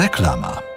Reklama.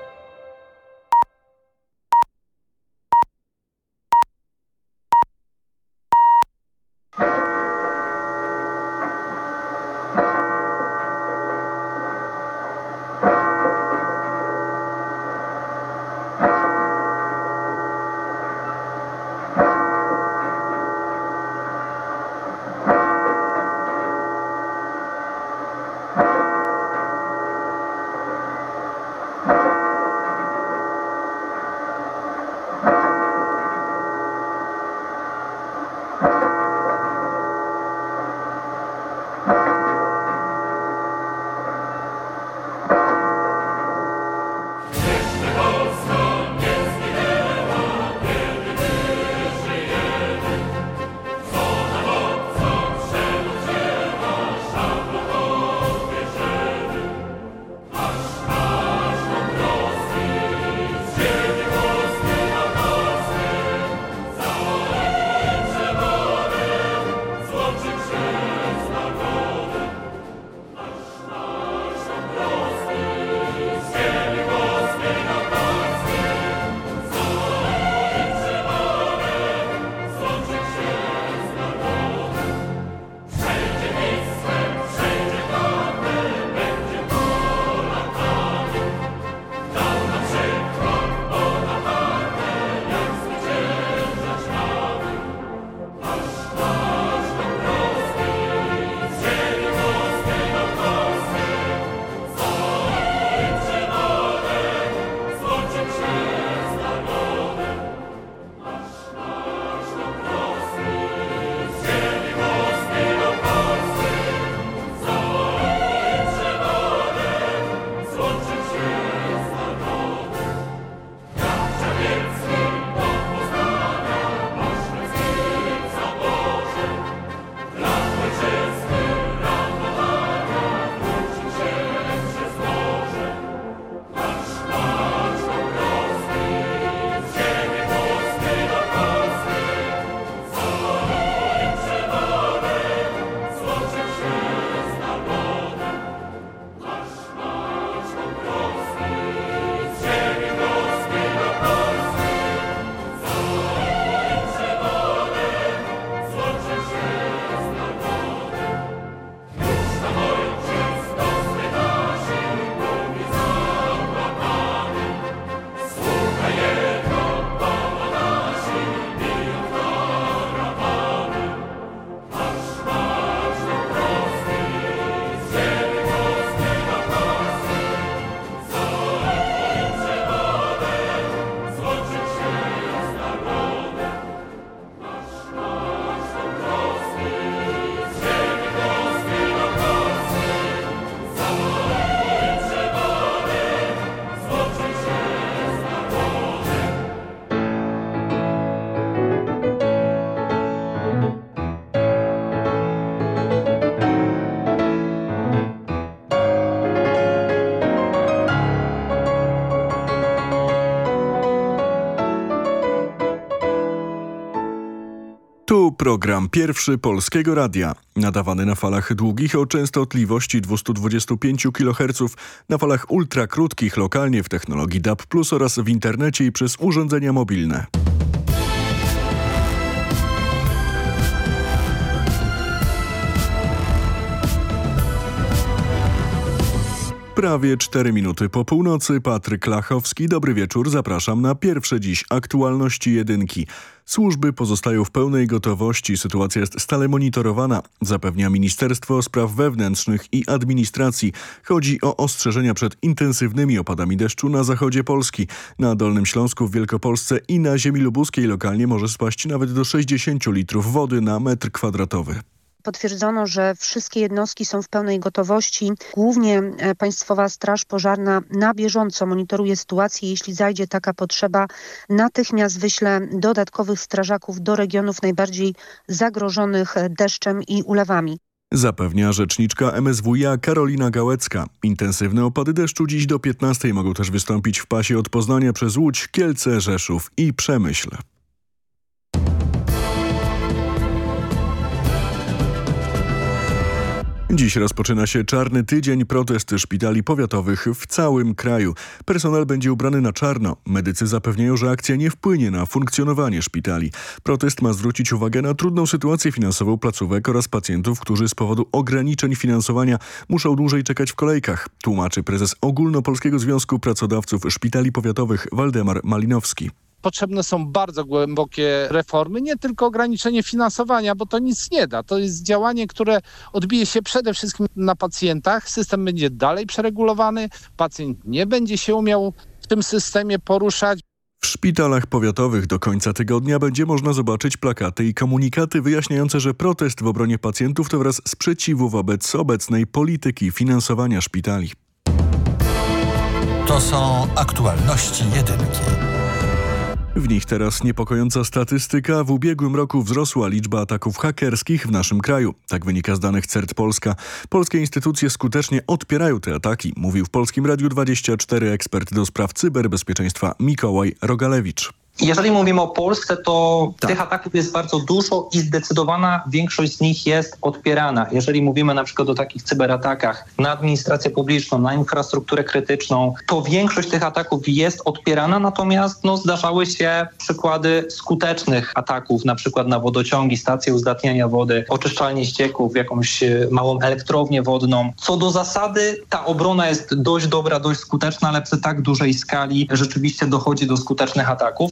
Program pierwszy Polskiego Radia. Nadawany na falach długich o częstotliwości 225 kHz, na falach ultrakrótkich lokalnie w technologii DAB+, oraz w internecie i przez urządzenia mobilne. Prawie 4 minuty po północy. Patryk Lachowski. Dobry wieczór. Zapraszam na pierwsze dziś aktualności jedynki. Służby pozostają w pełnej gotowości. Sytuacja jest stale monitorowana, zapewnia Ministerstwo Spraw Wewnętrznych i Administracji. Chodzi o ostrzeżenia przed intensywnymi opadami deszczu na zachodzie Polski. Na Dolnym Śląsku, w Wielkopolsce i na ziemi lubuskiej lokalnie może spaść nawet do 60 litrów wody na metr kwadratowy. Potwierdzono, że wszystkie jednostki są w pełnej gotowości. Głównie e, Państwowa Straż Pożarna na bieżąco monitoruje sytuację. Jeśli zajdzie taka potrzeba, natychmiast wyśle dodatkowych strażaków do regionów najbardziej zagrożonych e, deszczem i ulewami. Zapewnia rzeczniczka MSWiA Karolina Gałecka. Intensywne opady deszczu dziś do 15 mogą też wystąpić w pasie od Poznania przez Łódź, Kielce, Rzeszów i Przemyśl. Dziś rozpoczyna się czarny tydzień protesty szpitali powiatowych w całym kraju. Personel będzie ubrany na czarno. Medycy zapewniają, że akcja nie wpłynie na funkcjonowanie szpitali. Protest ma zwrócić uwagę na trudną sytuację finansową placówek oraz pacjentów, którzy z powodu ograniczeń finansowania muszą dłużej czekać w kolejkach, tłumaczy prezes Ogólnopolskiego Związku Pracodawców Szpitali Powiatowych Waldemar Malinowski potrzebne są bardzo głębokie reformy, nie tylko ograniczenie finansowania, bo to nic nie da. To jest działanie, które odbije się przede wszystkim na pacjentach. System będzie dalej przeregulowany, pacjent nie będzie się umiał w tym systemie poruszać. W szpitalach powiatowych do końca tygodnia będzie można zobaczyć plakaty i komunikaty wyjaśniające, że protest w obronie pacjentów to wraz sprzeciwu wobec obecnej polityki finansowania szpitali. To są aktualności jedynki. W nich teraz niepokojąca statystyka. W ubiegłym roku wzrosła liczba ataków hakerskich w naszym kraju. Tak wynika z danych CERT Polska. Polskie instytucje skutecznie odpierają te ataki, mówił w Polskim Radiu 24 ekspert do spraw cyberbezpieczeństwa Mikołaj Rogalewicz. Jeżeli mówimy o Polsce, to tak. tych ataków jest bardzo dużo i zdecydowana większość z nich jest odpierana. Jeżeli mówimy na przykład o takich cyberatakach na administrację publiczną, na infrastrukturę krytyczną, to większość tych ataków jest odpierana, natomiast no, zdarzały się przykłady skutecznych ataków, na przykład na wodociągi, stacje uzdatniania wody, oczyszczalnie ścieków, jakąś e, małą elektrownię wodną. Co do zasady, ta obrona jest dość dobra, dość skuteczna, ale przy tak dużej skali rzeczywiście dochodzi do skutecznych ataków.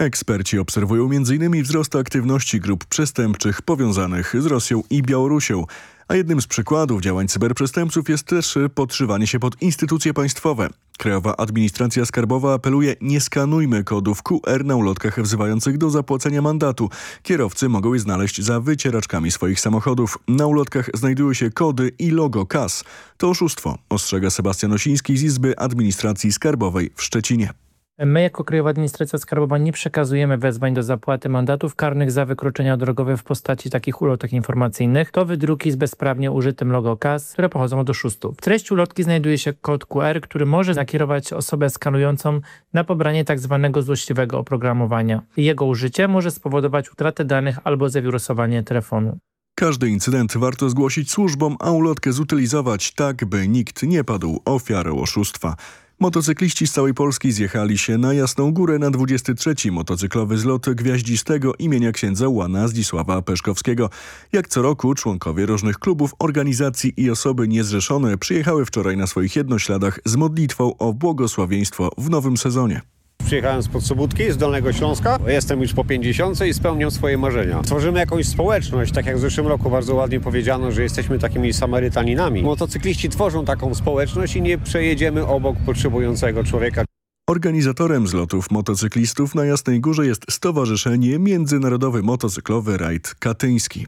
Eksperci obserwują m.in. wzrost aktywności grup przestępczych powiązanych z Rosją i Białorusią. A jednym z przykładów działań cyberprzestępców jest też podszywanie się pod instytucje państwowe. Krajowa Administracja Skarbowa apeluje nie skanujmy kodów QR na ulotkach wzywających do zapłacenia mandatu. Kierowcy mogą je znaleźć za wycieraczkami swoich samochodów. Na ulotkach znajdują się kody i logo KAS. To oszustwo, ostrzega Sebastian Osiński z Izby Administracji Skarbowej w Szczecinie. My jako Krajowa Administracja Skarbowa nie przekazujemy wezwań do zapłaty mandatów karnych za wykroczenia drogowe w postaci takich ulotek informacyjnych. To wydruki z bezprawnie użytym logo KAS, które pochodzą od oszustów. W treści ulotki znajduje się kod QR, który może nakierować osobę skanującą na pobranie tzw. Tak złośliwego oprogramowania. Jego użycie może spowodować utratę danych albo zawirusowanie telefonu. Każdy incydent warto zgłosić służbom, a ulotkę zutylizować tak, by nikt nie padł ofiarą oszustwa. Motocykliści z całej Polski zjechali się na Jasną Górę na 23. motocyklowy zlot gwiaździstego imienia księdza Łana Zdzisława Peszkowskiego. Jak co roku członkowie różnych klubów, organizacji i osoby niezrzeszone przyjechały wczoraj na swoich jednośladach z modlitwą o błogosławieństwo w nowym sezonie. Przyjechałem z Podsubudki, z Dolnego Śląska. Jestem już po 50 i spełniam swoje marzenia. Tworzymy jakąś społeczność, tak jak w zeszłym roku bardzo ładnie powiedziano, że jesteśmy takimi Samarytaninami. Motocykliści tworzą taką społeczność i nie przejedziemy obok potrzebującego człowieka. Organizatorem zlotów motocyklistów na Jasnej Górze jest Stowarzyszenie Międzynarodowy Motocyklowy Rajd Katyński.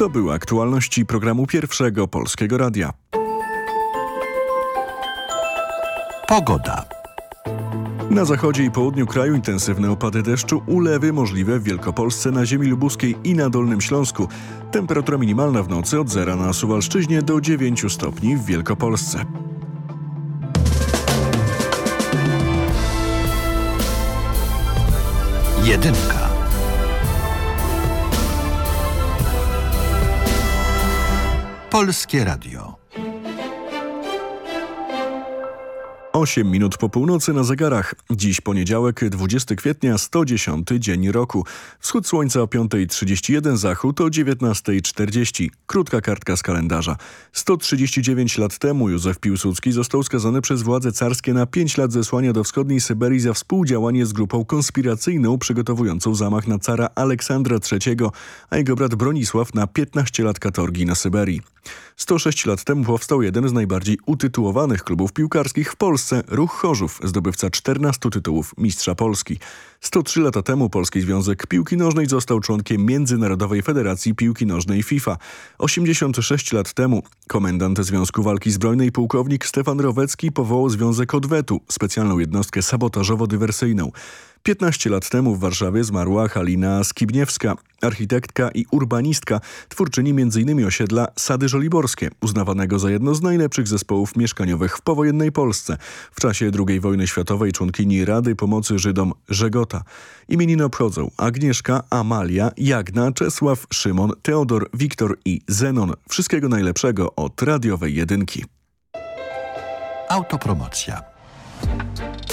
To były aktualności programu Pierwszego Polskiego Radia. Pogoda. Na zachodzie i południu kraju intensywne opady deszczu, ulewy możliwe w Wielkopolsce, na ziemi lubuskiej i na Dolnym Śląsku. Temperatura minimalna w nocy od zera na Suwalszczyźnie do 9 stopni w Wielkopolsce. Jedynka. Polskie Radio. 8 minut po północy na zegarach. Dziś poniedziałek, 20 kwietnia, 110 dzień roku. Wschód słońca o 5.31, zachód o 19.40. Krótka kartka z kalendarza. 139 lat temu Józef Piłsudski został skazany przez władze carskie na 5 lat zesłania do wschodniej Syberii za współdziałanie z grupą konspiracyjną przygotowującą zamach na cara Aleksandra III, a jego brat Bronisław na 15 lat katorgi na Syberii. 106 lat temu powstał jeden z najbardziej utytułowanych klubów piłkarskich w Polsce, Ruch Chorzów, zdobywca 14 tytułów Mistrza Polski. 103 lata temu Polski Związek Piłki Nożnej został członkiem Międzynarodowej Federacji Piłki Nożnej FIFA. 86 lat temu komendant Związku Walki Zbrojnej pułkownik Stefan Rowecki powołał Związek Odwetu, specjalną jednostkę sabotażowo-dywersyjną. 15 lat temu w Warszawie zmarła Halina Skibniewska, architektka i urbanistka, twórczyni m.in. osiedla Sady Żoliborskie, uznawanego za jedno z najlepszych zespołów mieszkaniowych w powojennej Polsce. W czasie II wojny światowej członkini Rady Pomocy Żydom Żegota. Imieniny obchodzą Agnieszka, Amalia, Jagna, Czesław, Szymon, Teodor, Wiktor i Zenon. Wszystkiego najlepszego od radiowej jedynki. Autopromocja.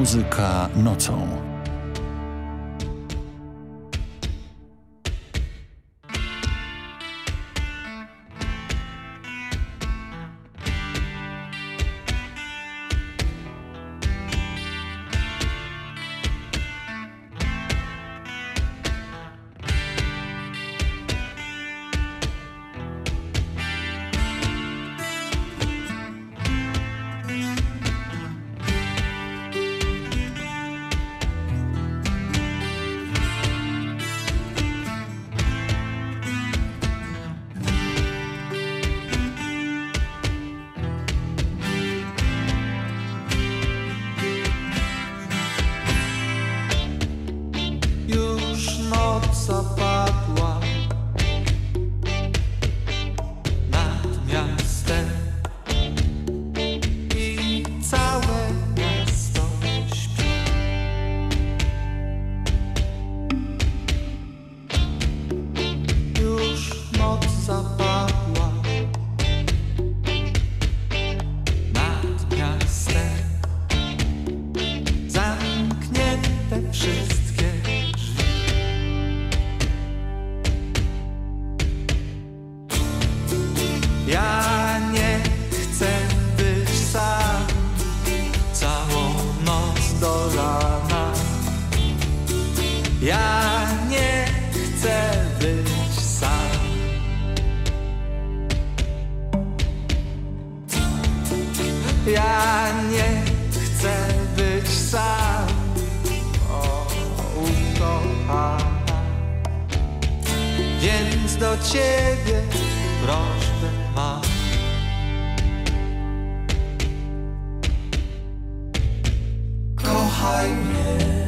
Muzyka nocą. Kochaj mnie.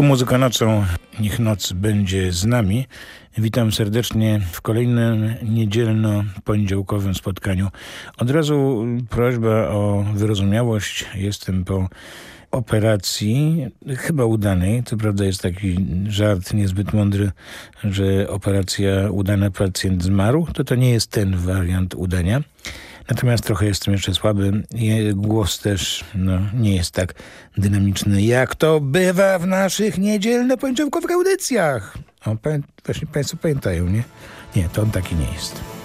Tu muzyka nocą, niech noc będzie z nami. Witam serdecznie w kolejnym niedzielno-poniedziałkowym spotkaniu. Od razu prośba o wyrozumiałość. Jestem po operacji, chyba udanej. To prawda jest taki żart niezbyt mądry, że operacja udana, pacjent zmarł. To to nie jest ten wariant udania. Natomiast trochę jestem jeszcze słaby. Głos też no, nie jest tak dynamiczny, jak to bywa w naszych niedzielno-poniedziałkowych audycjach. O, właśnie Państwo pamiętają, nie? Nie, to on taki nie jest.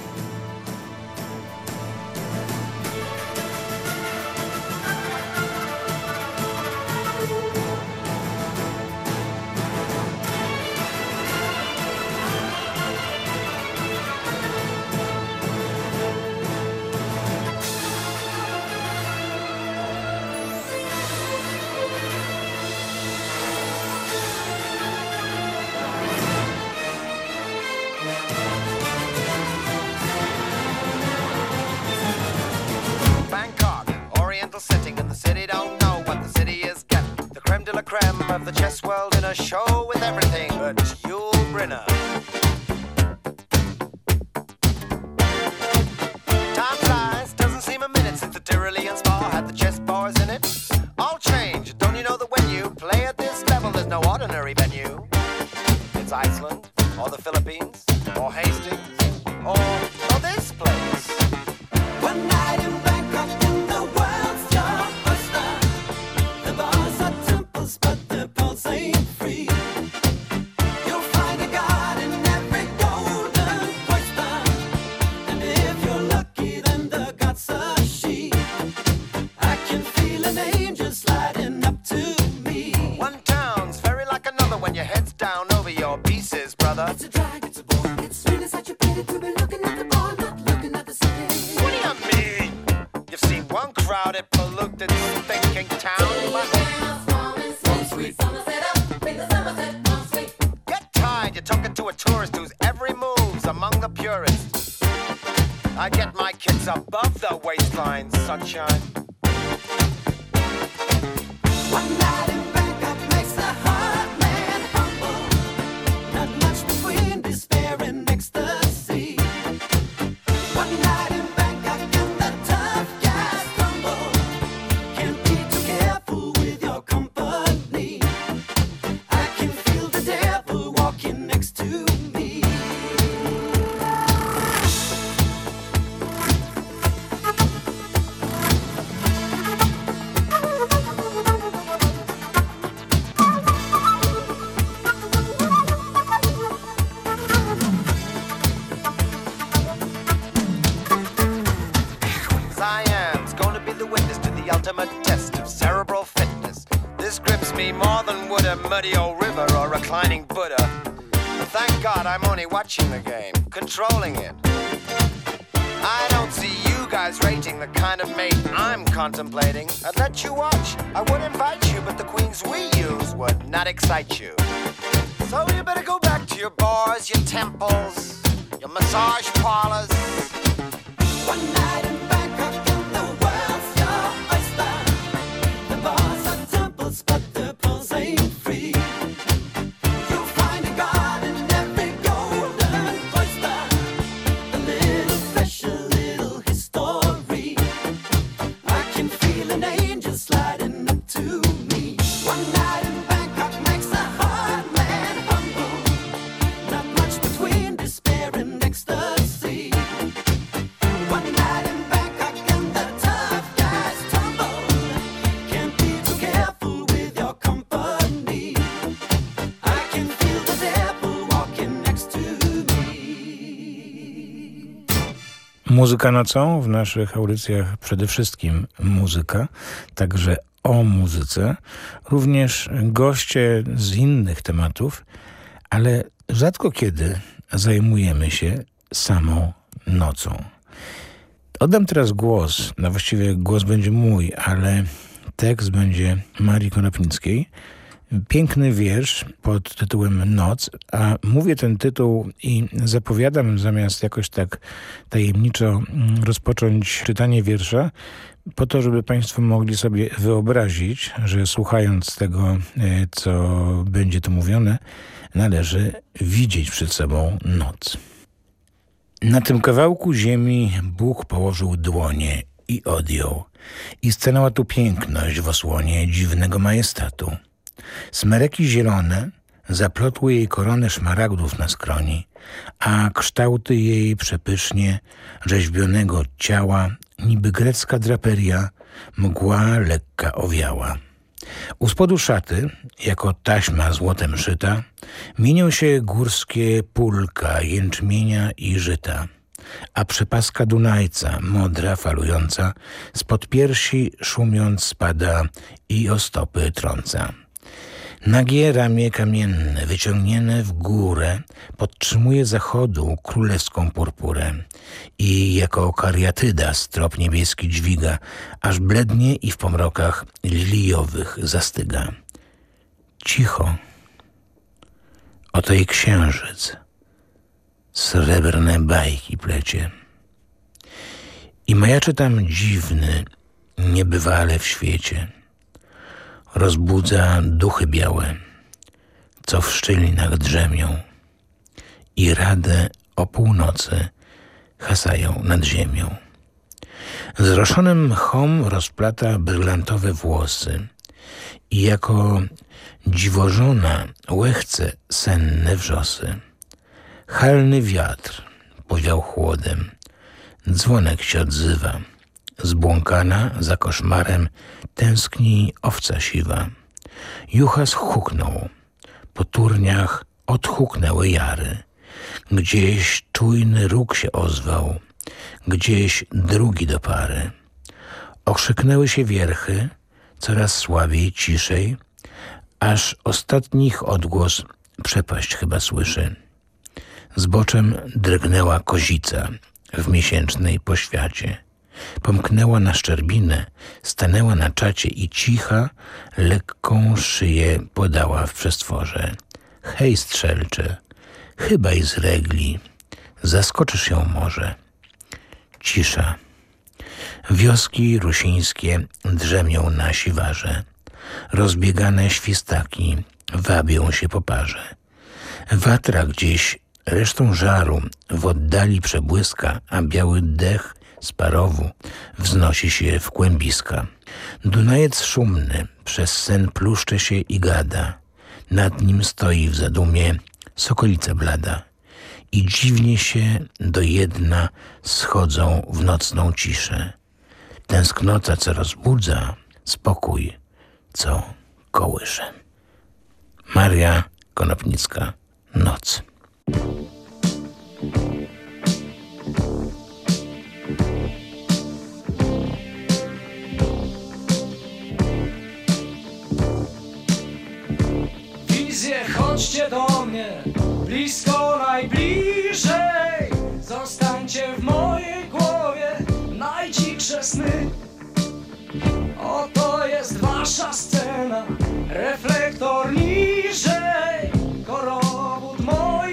brother. Excite you. Muzyka nocą w naszych audycjach przede wszystkim muzyka, także o muzyce, również goście z innych tematów, ale rzadko kiedy zajmujemy się samą nocą. Oddam teraz głos, no właściwie głos będzie mój, ale tekst będzie Marii Konopnickiej. Piękny wiersz pod tytułem Noc, a mówię ten tytuł i zapowiadam zamiast jakoś tak tajemniczo mm, rozpocząć czytanie wiersza, po to, żeby Państwo mogli sobie wyobrazić, że słuchając tego, e, co będzie tu mówione, należy widzieć przed sobą noc. Na tym kawałku ziemi Bóg położył dłonie i odjął. I stanęła tu piękność w osłonie dziwnego majestatu. Smereki zielone zaplotły jej koronę szmaragdów na skroni, a kształty jej przepysznie rzeźbionego ciała, niby grecka draperia, mgła lekka owiała. U spodu szaty, jako taśma złotem szyta, mienią się górskie pulka jęczmienia i żyta, a przepaska Dunajca, modra, falująca, spod piersi szumiąc spada i o stopy trąca. Nagie ramię kamienne, wyciągnięte w górę, podtrzymuje zachodu królewską purpurę i jako kariatyda strop niebieski dźwiga, aż blednie i w pomrokach liliowych zastyga. Cicho. Oto i księżyc. Srebrne bajki plecie. I majaczy tam dziwny, niebywale w świecie rozbudza duchy białe, co w szczelinach drzemią i radę o północy hasają nad ziemią. Zroszonym mchom rozplata brylantowe włosy i jako dziwożona łechce senne wrzosy. Halny wiatr powiał chłodem, dzwonek się odzywa. Zbłąkana za koszmarem tęskni owca siwa. Juchas huknął, po turniach odhuknęły jary. Gdzieś czujny róg się ozwał, gdzieś drugi do pary. Okrzyknęły się wierchy, coraz słabiej, ciszej, aż ostatnich odgłos przepaść chyba słyszy. Zboczem drgnęła kozica w miesięcznej poświacie. Pomknęła na szczerbinę, stanęła na czacie i cicha, lekką szyję podała w przestworze. Hej, strzelcze, chyba i z regli, zaskoczysz ją może. Cisza. Wioski rusińskie drzemią na siwarze. Rozbiegane świstaki wabią się po parze. Watra gdzieś resztą żaru w oddali przebłyska, a biały dech z parowu wznosi się w kłębiska. Dunajec szumny przez sen pluszcze się i gada. Nad nim stoi w zadumie sokolica blada. I dziwnie się do jedna schodzą w nocną ciszę. Tęsknota, co rozbudza, spokój, co kołysze. Maria Konopnicka, Noc. Chodźcie do mnie blisko najbliżej. Zostańcie w mojej głowie najdziksze sny. Oto jest wasza scena Reflektor niżej. Korowód moich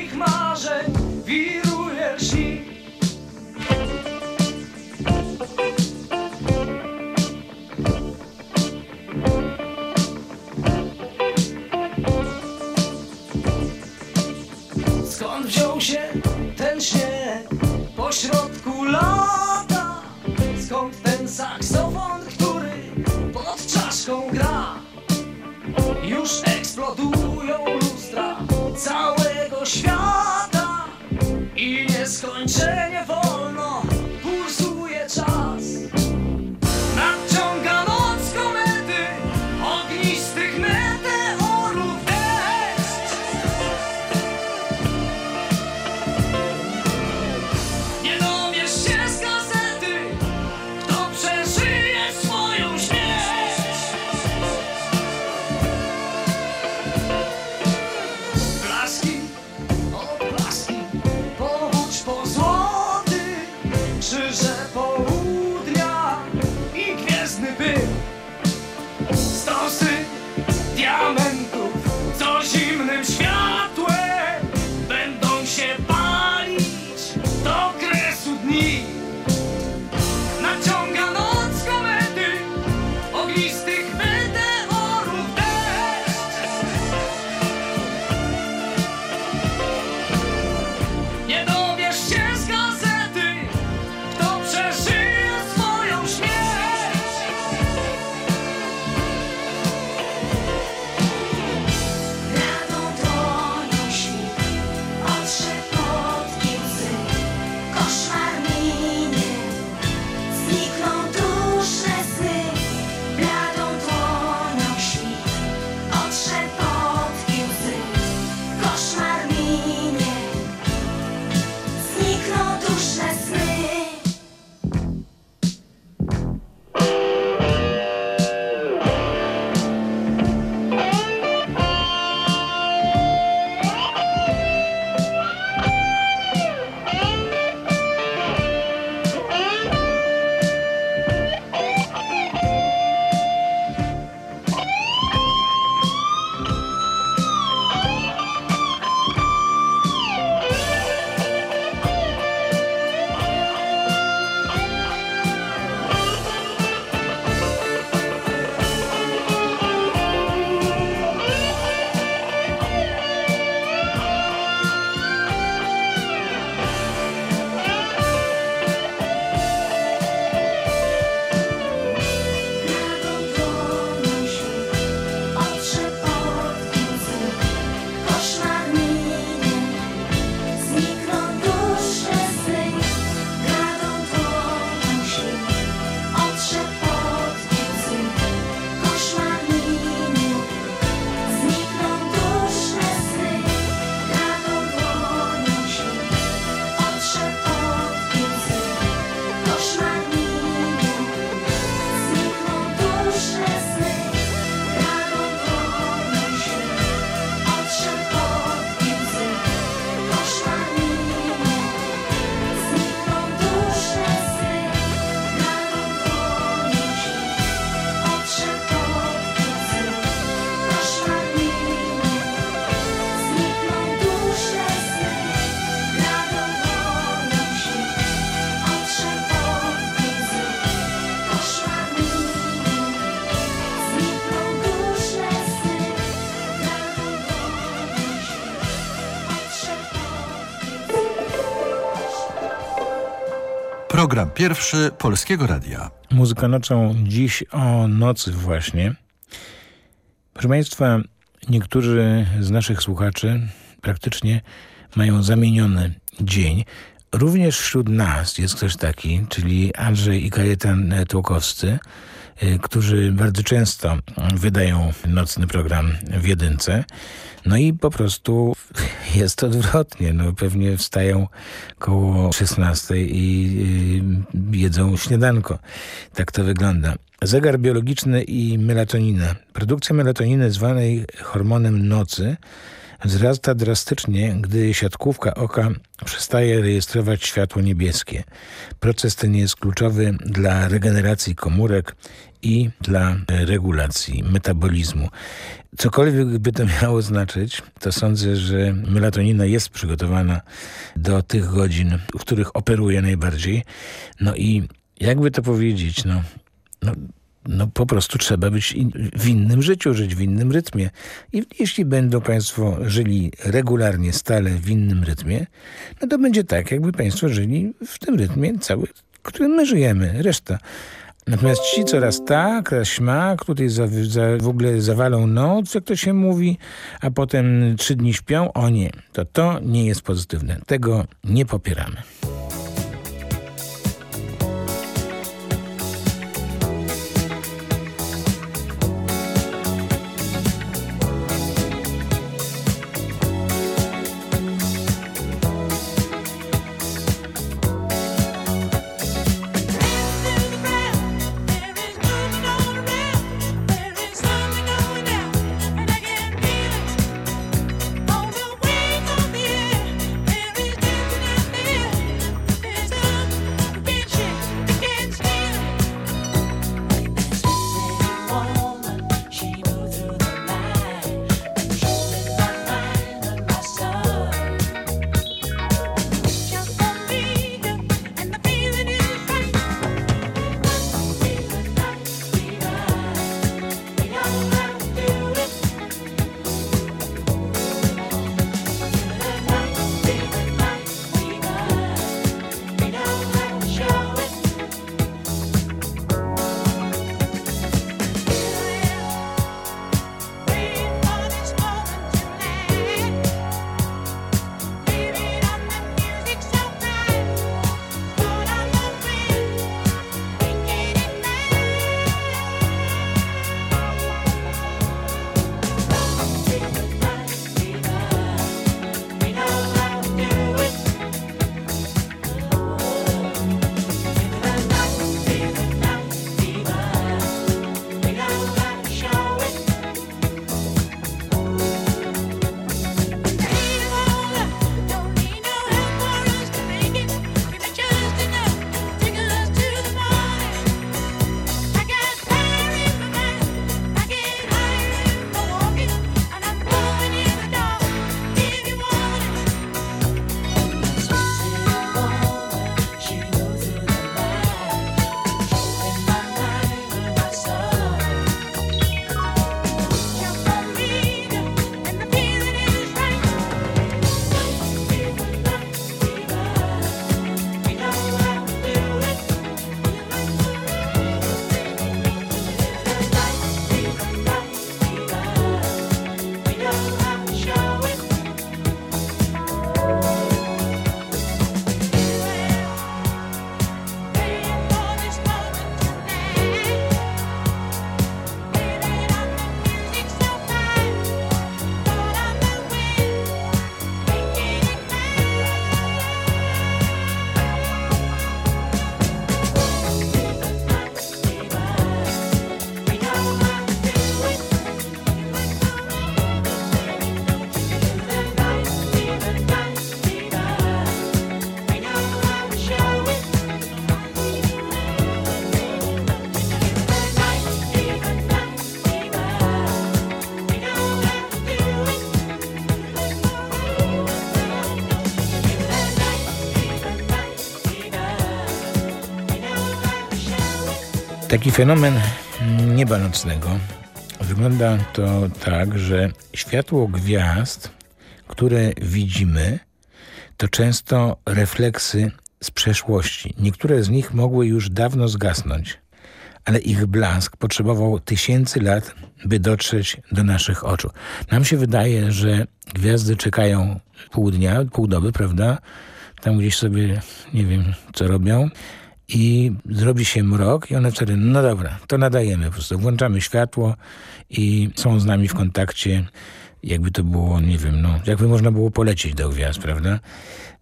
się ten śnieg pośrodku lata? Skąd ten saksofon, który pod czaszką gra? Już eksplodują lustra całego świata i nieskończenie wolno pulsuje czas. Pierwszy Polskiego Radia. Muzyka nocą dziś o nocy właśnie. Proszę Państwa, niektórzy z naszych słuchaczy praktycznie mają zamieniony dzień. Również wśród nas jest ktoś taki, czyli Andrzej i Kajetan Tłokowscy, y, którzy bardzo często wydają nocny program w jedynce. No i po prostu jest odwrotnie. No pewnie wstają koło 16 i y, jedzą śniadanko. Tak to wygląda. Zegar biologiczny i melatonina. Produkcja melatoniny zwanej hormonem nocy wzrasta drastycznie, gdy siatkówka oka przestaje rejestrować światło niebieskie. Proces ten jest kluczowy dla regeneracji komórek i dla regulacji metabolizmu. Cokolwiek by to miało znaczyć, to sądzę, że melatonina jest przygotowana do tych godzin, w których operuje najbardziej. No i jakby to powiedzieć, no, no no po prostu trzeba być w innym życiu, żyć w innym rytmie. I jeśli będą Państwo żyli regularnie, stale w innym rytmie, no to będzie tak, jakby Państwo żyli w tym rytmie cały, w którym my żyjemy, reszta. Natomiast ci co raz tak, raz śmak, tutaj za, za, w ogóle zawalą noc, jak to się mówi, a potem trzy dni śpią, o nie, to to nie jest pozytywne. Tego nie popieramy. Taki fenomen nieba nocnego wygląda to tak, że światło gwiazd, które widzimy, to często refleksy z przeszłości. Niektóre z nich mogły już dawno zgasnąć, ale ich blask potrzebował tysięcy lat, by dotrzeć do naszych oczu. Nam się wydaje, że gwiazdy czekają pół dnia, pół doby, prawda? Tam gdzieś sobie, nie wiem, co robią i zrobi się mrok i one wtedy, no dobra, to nadajemy po prostu. Włączamy światło i są z nami w kontakcie, jakby to było, nie wiem, no, jakby można było polecieć do gwiazd, prawda?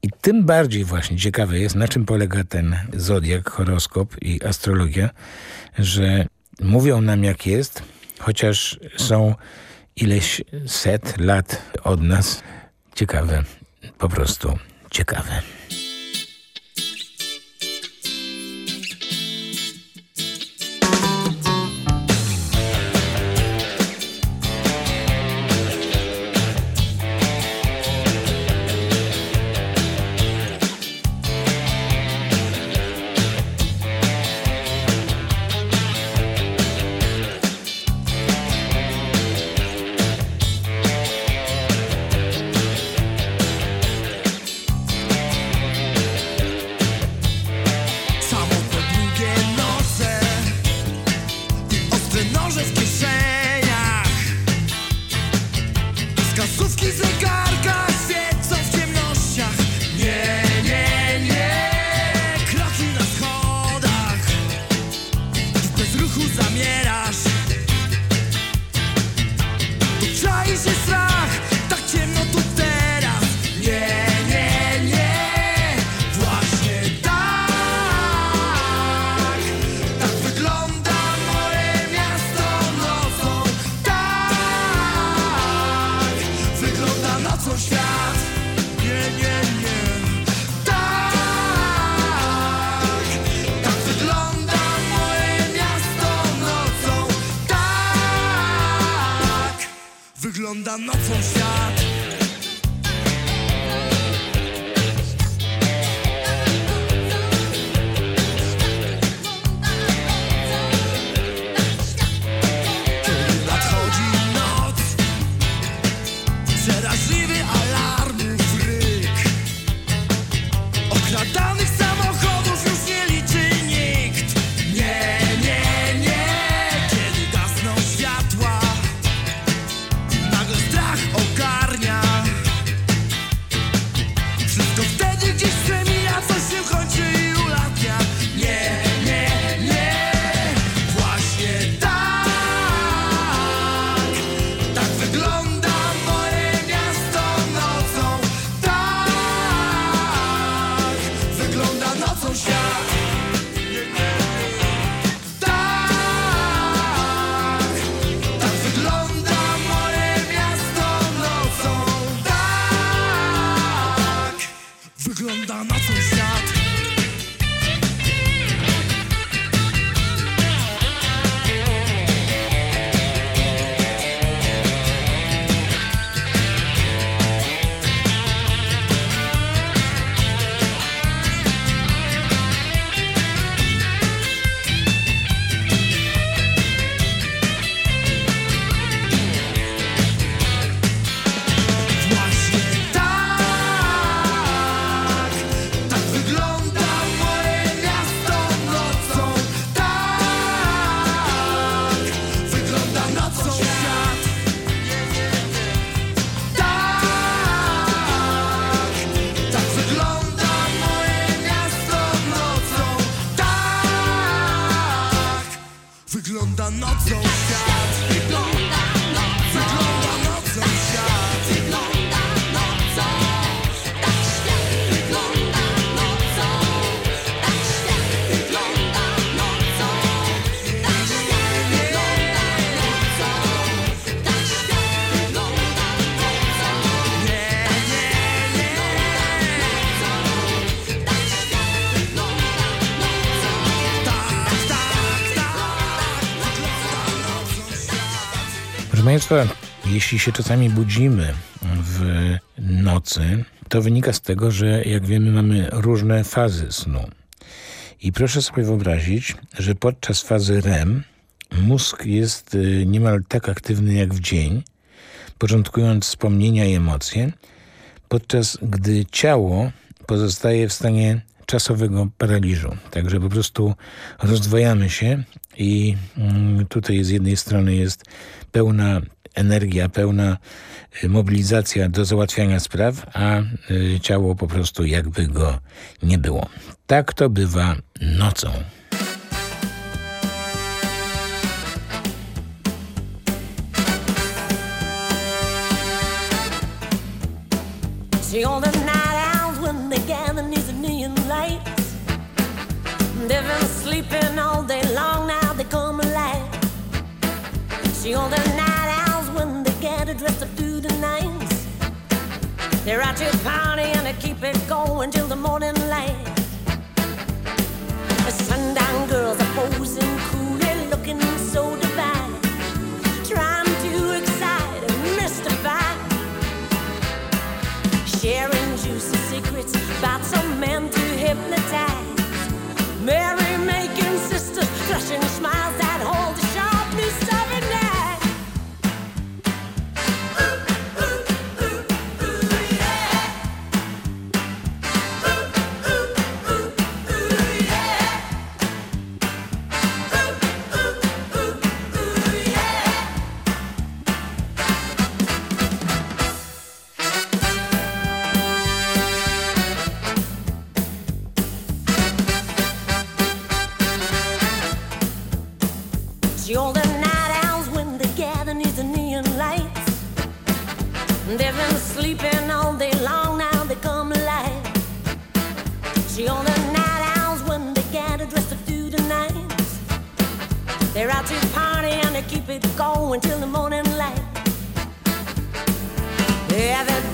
I tym bardziej właśnie ciekawe jest, na czym polega ten zodiak, horoskop i astrologia, że mówią nam jak jest, chociaż są ileś set lat od nas. Ciekawe, po prostu ciekawe. Ganda Państwa, jeśli się czasami budzimy w nocy, to wynika z tego, że jak wiemy mamy różne fazy snu. I proszę sobie wyobrazić, że podczas fazy REM mózg jest y, niemal tak aktywny jak w dzień, początkując wspomnienia i emocje, podczas gdy ciało pozostaje w stanie czasowego paraliżu. Także po prostu rozdwajamy się i mm, tutaj z jednej strony jest pełna energia, pełna y, mobilizacja do załatwiania spraw, a y, ciało po prostu jakby go nie było. Tak to bywa nocą. See all the They've been sleeping all day long, now they come alive. See all the night owls when they get dressed up through the night. They're out to party and they keep it going till the morning light. The sundown girls are posing coolly, looking so divine, trying to excite and mystify, sharing juicy secrets about some men to hypnotize. Merry making sisters, flashing smiles sleeping all day long, now they come alive. See all the night owls when they gather dressed up through the night. They're out to party and they keep it going till the morning light. The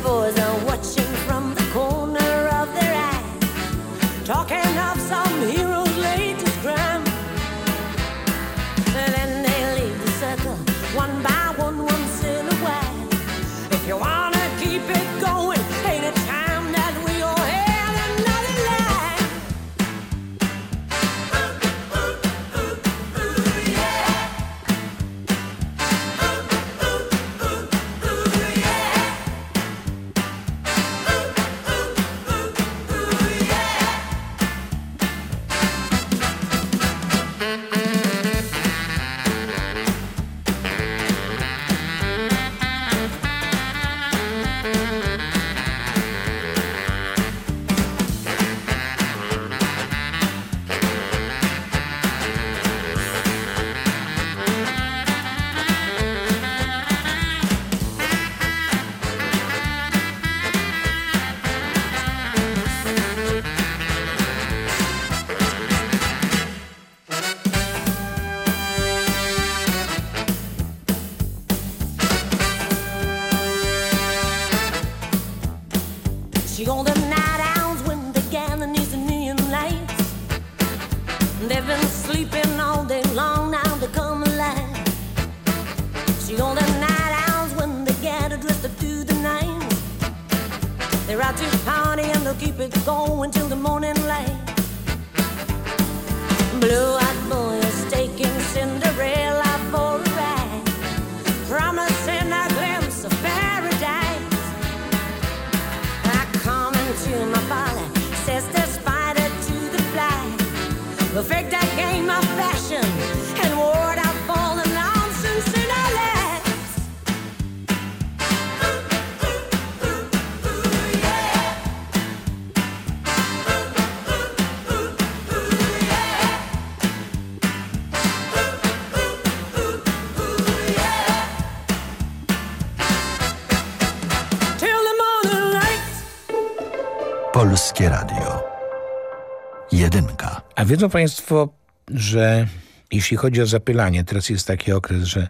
wiedzą Państwo, że jeśli chodzi o zapylanie, teraz jest taki okres, że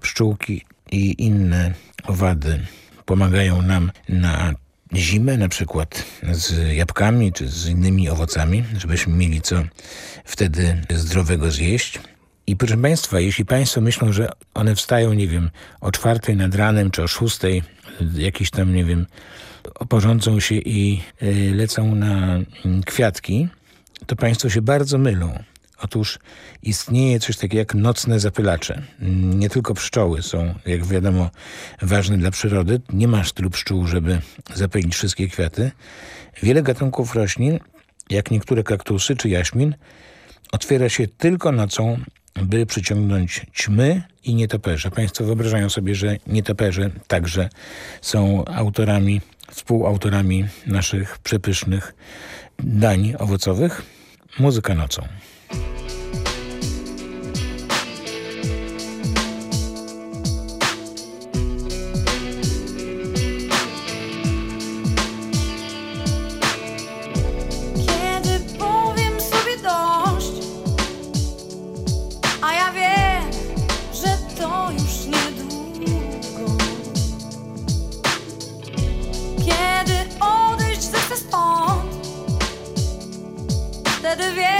pszczółki i inne owady pomagają nam na zimę, na przykład z jabłkami czy z innymi owocami, żebyśmy mieli co wtedy zdrowego zjeść. I proszę Państwa, jeśli Państwo myślą, że one wstają, nie wiem, o czwartej nad ranem czy o szóstej, jakieś tam, nie wiem, porządzą się i y, lecą na mm, kwiatki, to Państwo się bardzo mylą. Otóż istnieje coś takiego jak nocne zapylacze. Nie tylko pszczoły są, jak wiadomo, ważne dla przyrody. Nie masz tylu pszczół, żeby zapylić wszystkie kwiaty. Wiele gatunków roślin, jak niektóre kaktusy czy jaśmin, otwiera się tylko nocą, by przyciągnąć ćmy i nietoperze. Państwo wyobrażają sobie, że nietoperze także są autorami, współautorami naszych przepysznych dań owocowych. Muzyka nocą. de bien.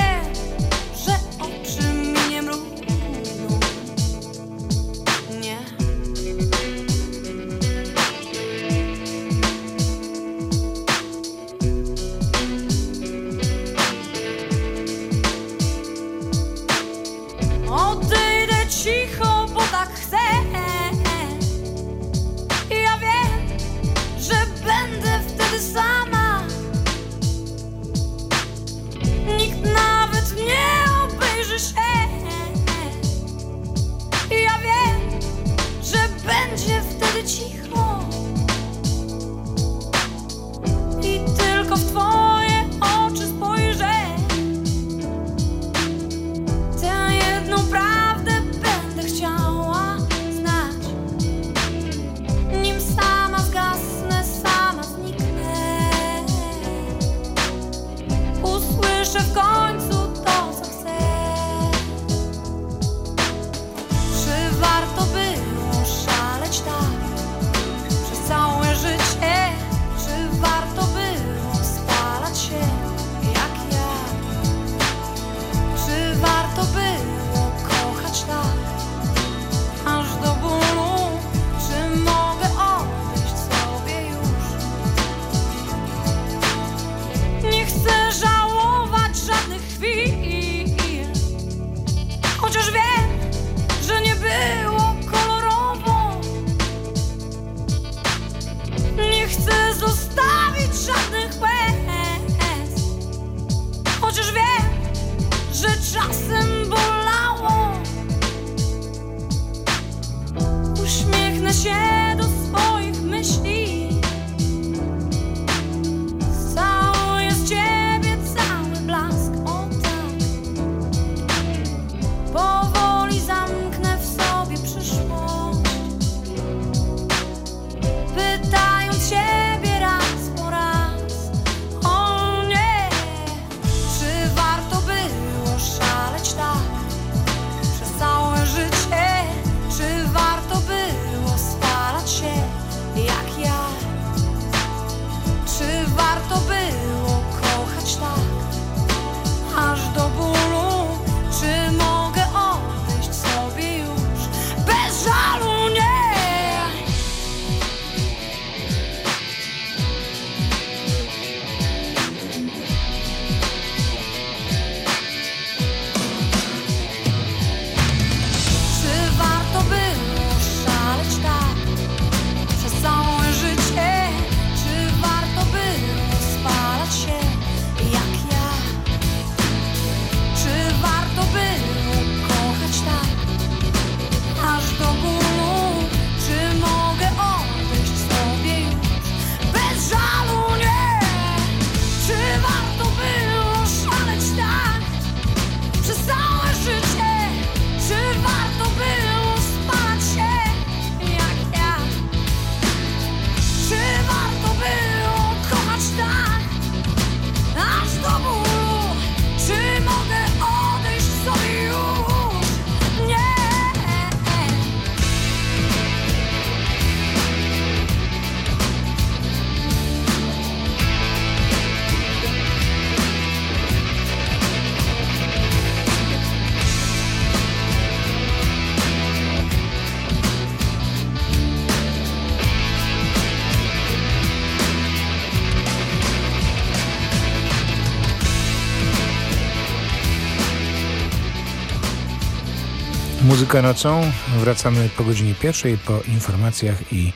piłka nocą. Wracamy po godzinie pierwszej po informacjach i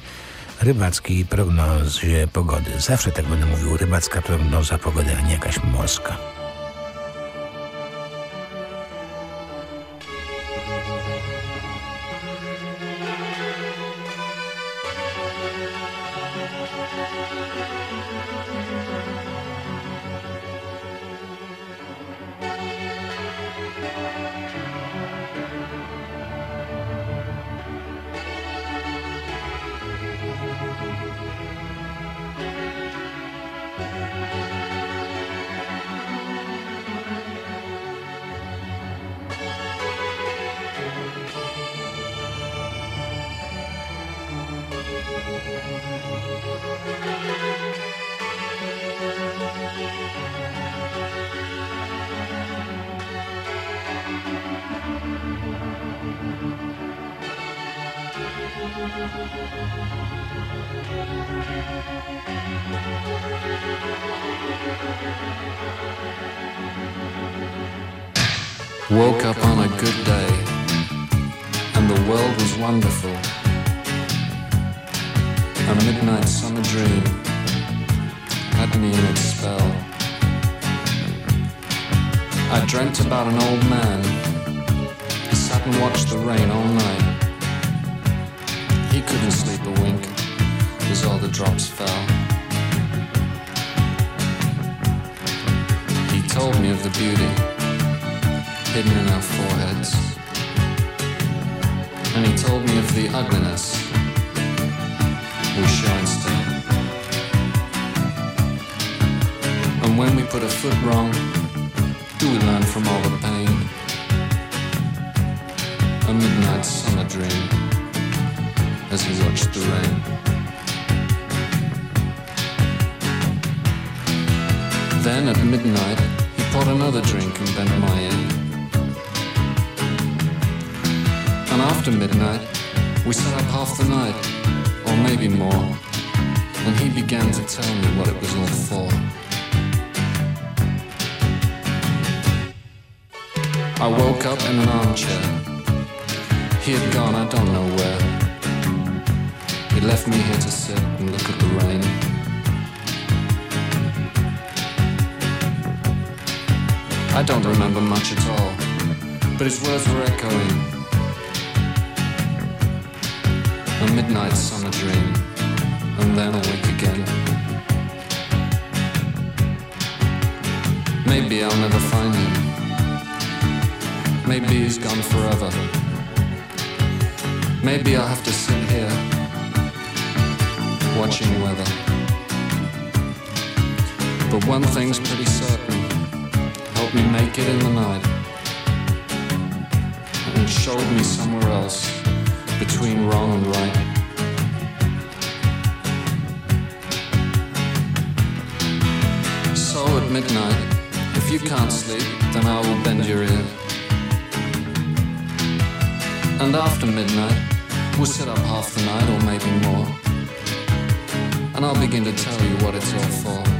rybackiej prognozie pogody. Zawsze tak będę mówił, rybacka prognoza pogody, a nie jakaś morska. Watched the rain all night. He couldn't sleep a wink as all the drops fell. He told me of the beauty hidden in our foreheads. And he told me of the ugliness we show instead. And when we put a foot wrong, do we learn from all the pain? A midnight summer dream as he watched the rain. Then at midnight, he poured another drink and bent my ear. And after midnight, we sat up half the night, or maybe more. And he began to tell me what it was all for. I woke up in an armchair. He had gone, I don't know where. He left me here to sit and look at the rain. I don't remember much at all, but his words were echoing. A midnight summer dream, and then awake again. Maybe I'll never find him. Maybe he's gone forever. Maybe I'll have to sit here, watching weather. But one thing's pretty certain help me make it in the night. And showed me somewhere else between wrong and right. So at midnight, if you can't sleep, then I will bend your ear. And after midnight, we'll sit up half the night or maybe more. And I'll begin to tell you what it's all for.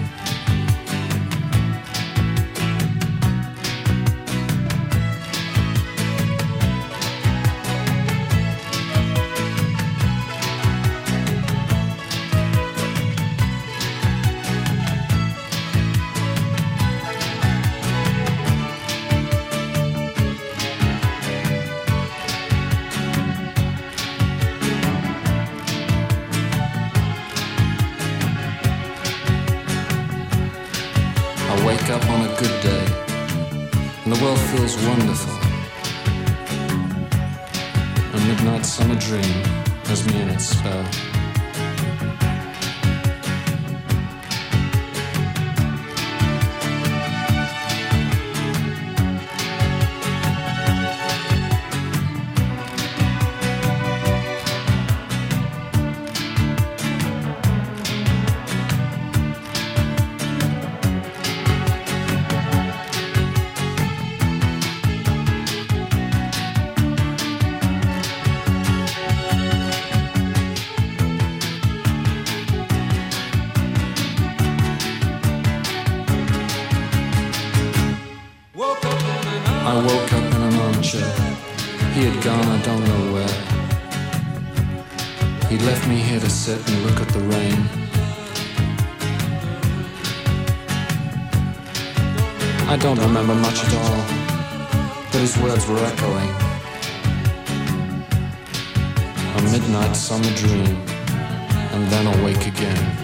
Were echoing. A midnight summer dream, and then awake again.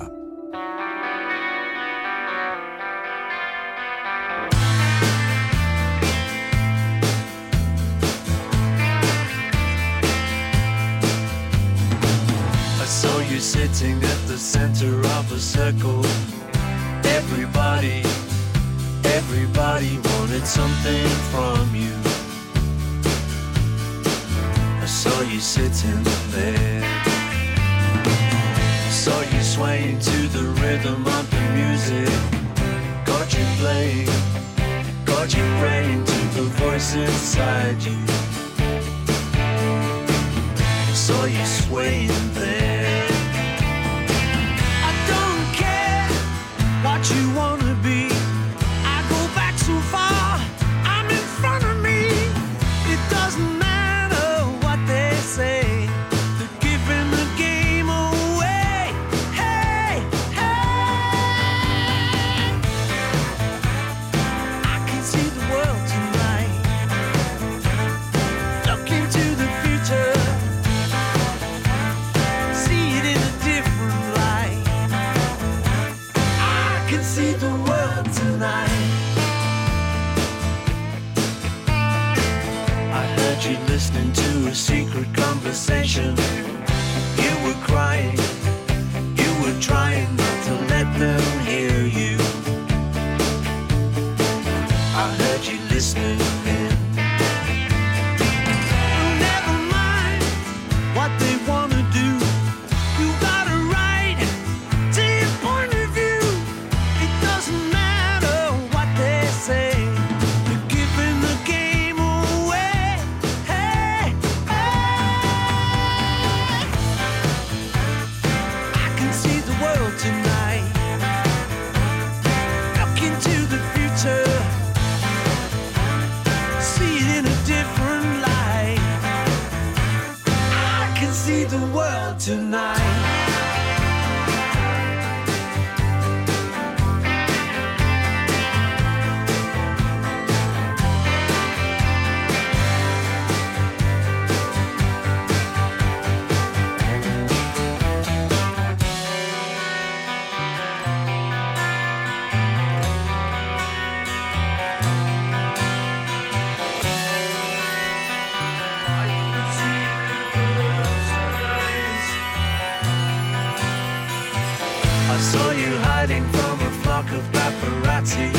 I saw you hiding from a flock of paparazzi.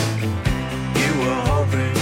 You were hoping.